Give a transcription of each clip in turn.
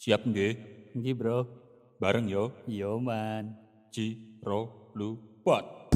Siap nggih? Nggih, Bro. Bareng yo. Yo, man. Ci, ro, lu, pot.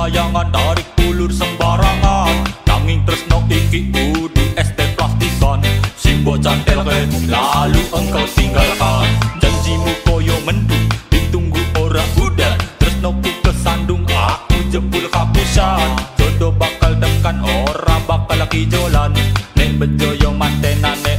layangan dari kulur sembarangan. Nanging tresno iki kudu ST plastisan. Simbo cantel ke lalu engkau tinggalkan. Janjimu koyo mendung ditunggu ora budal tresno ku kesandung aku jebul kapusan jodoh bakal dekan ora bakal kijolan nek bejo yo mantenane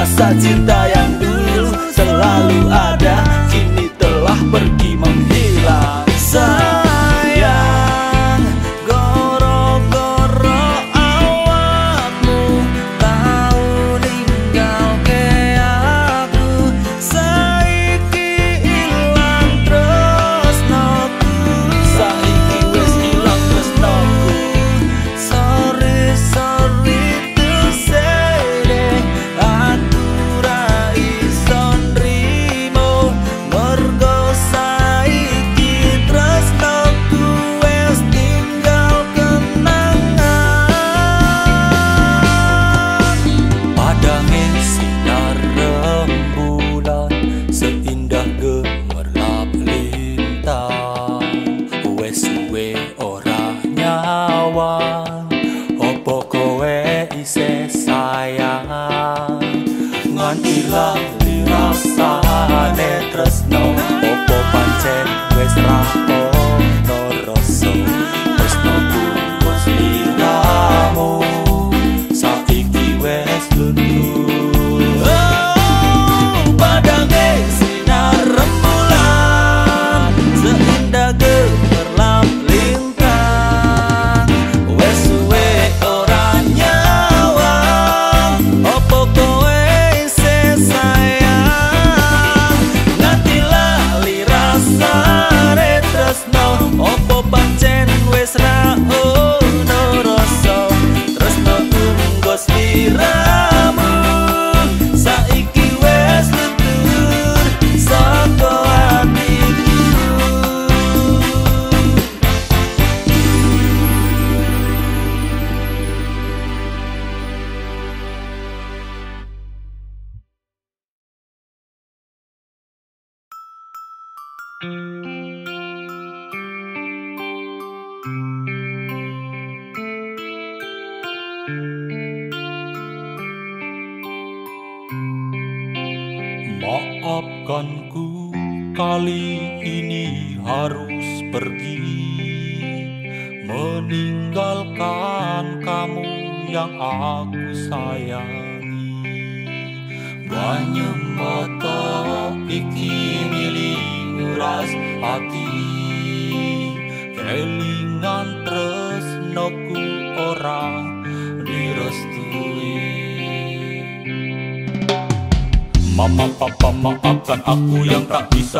красоте тая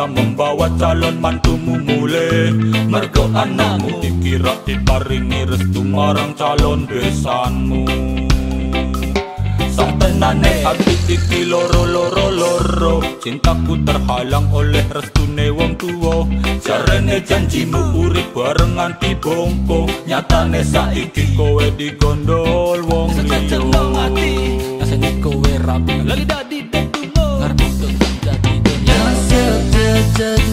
bisa membawa calon mantumu mule Mergo anakmu dikira diparingi restu marang calon besanmu Sak tenane hati iki loro loro loro. Cintaku terhalang oleh restune wong tuwa. Jarene janjimu urip bareng nganti bongko. Nyatane saiki kowe digondol wong Bisa caceng nang ati. Rasanya kowe rapi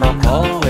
not know.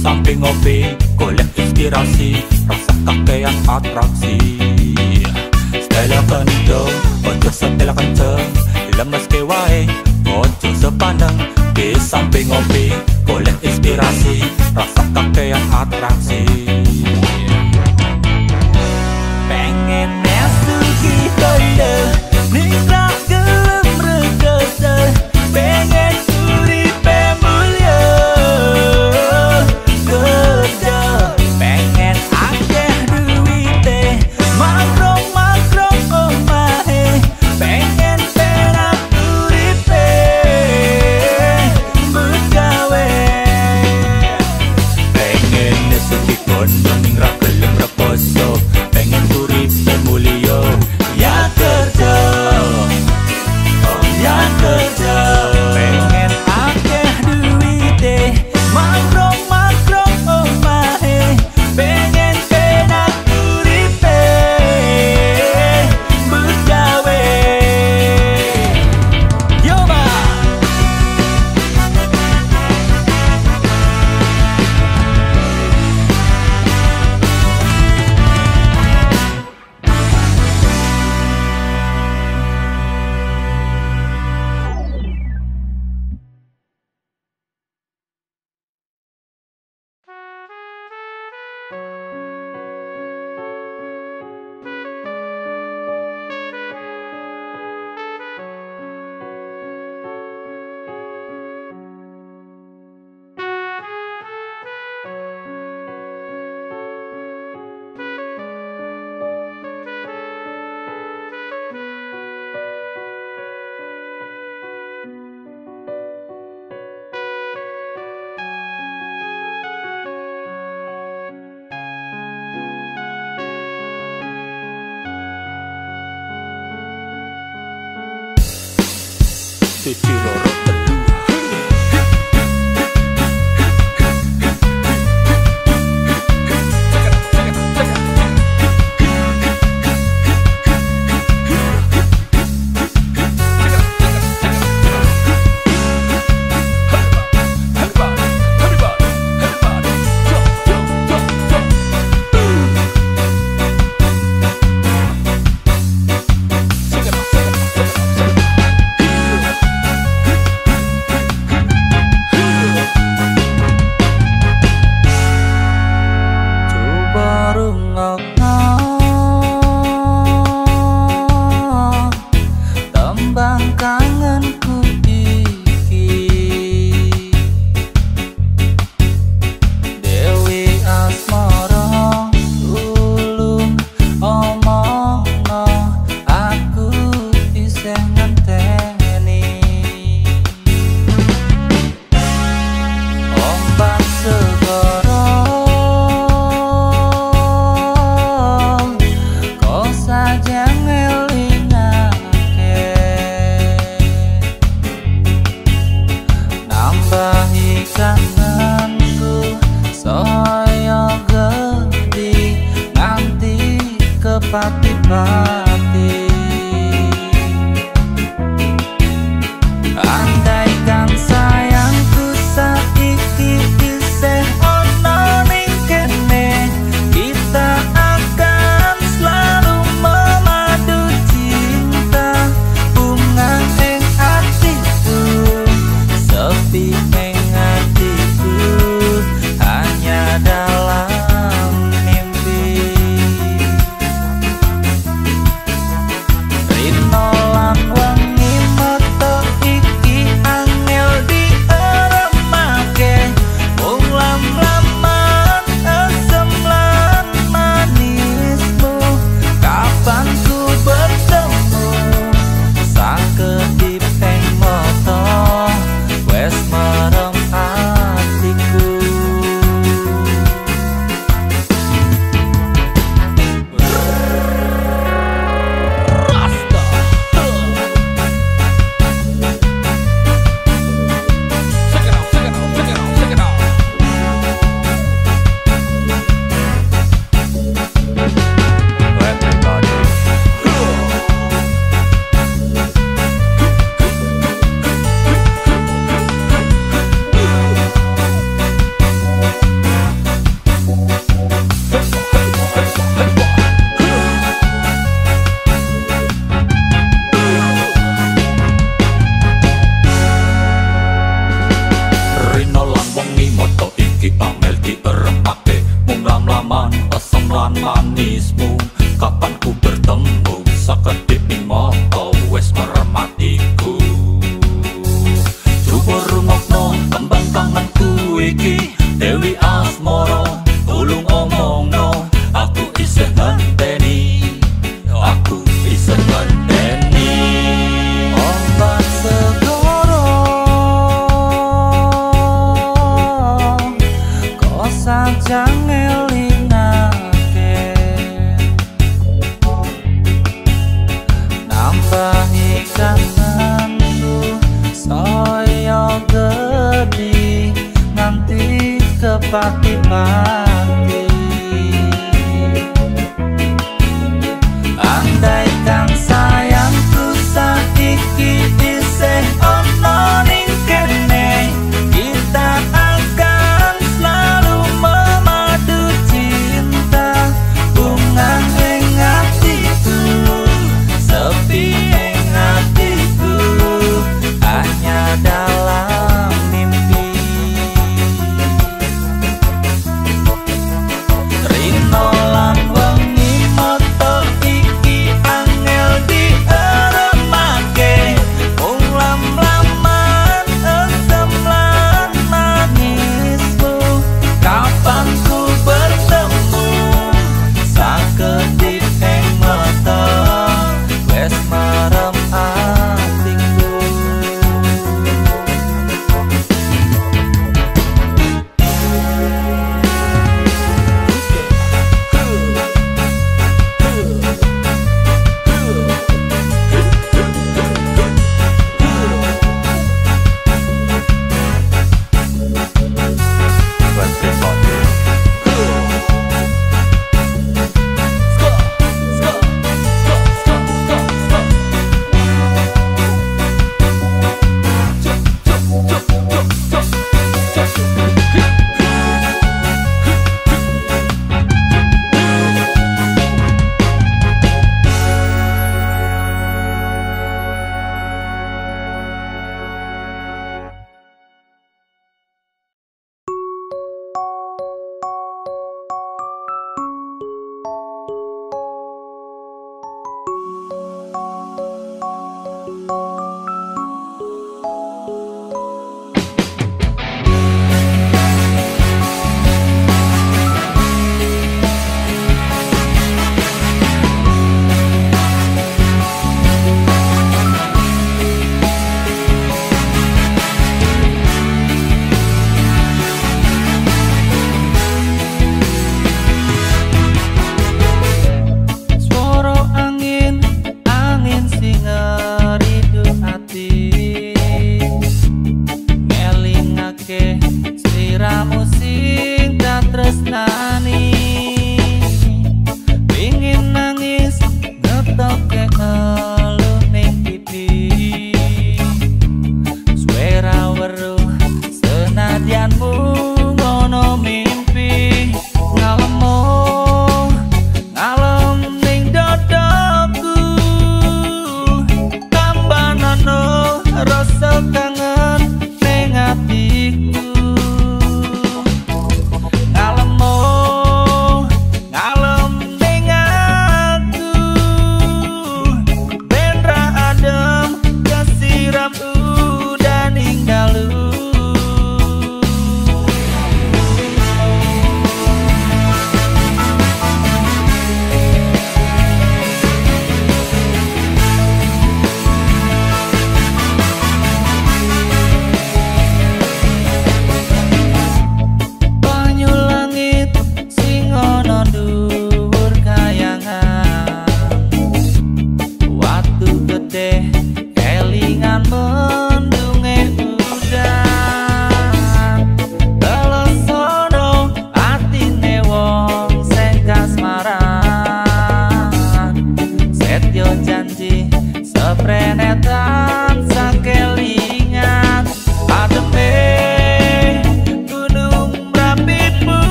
Di samping ngopi Golek inspirasi Rasa kakean atraksi. Stella kendong Ojo setelah kenceng, Lemes kewae, Ojo sepaneng. Di samping ngopi Golek inspirasi Rasa kakean atraksi. Pengen nesu kita Ning Cicilor.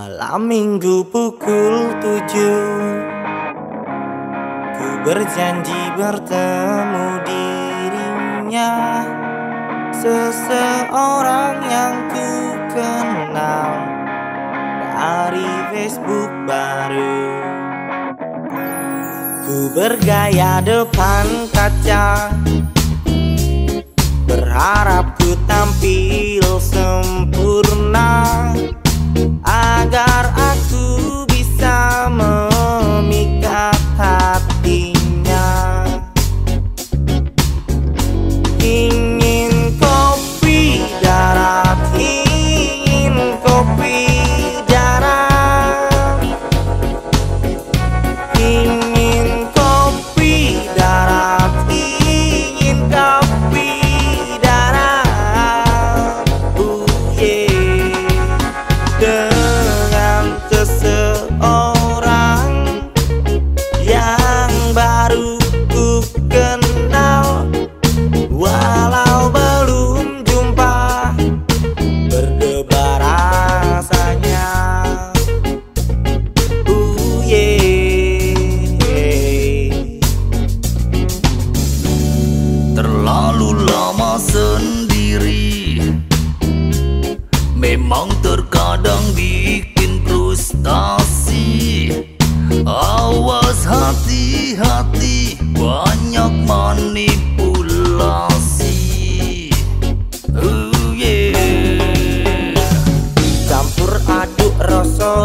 Malam minggu pukul tujuh Ku berjanji bertemu dirinya. Seseorang yang ku kenal Dari Facebook baru. Ku bergaya depan kaca Berharap ku tampil sempurna Agar aku bisa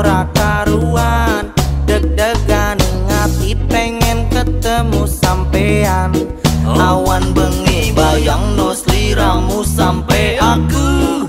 rasa rakaruan Deg-degan hati pengen ketemu sampean. Awan bengi bayang no seliramu sampai aku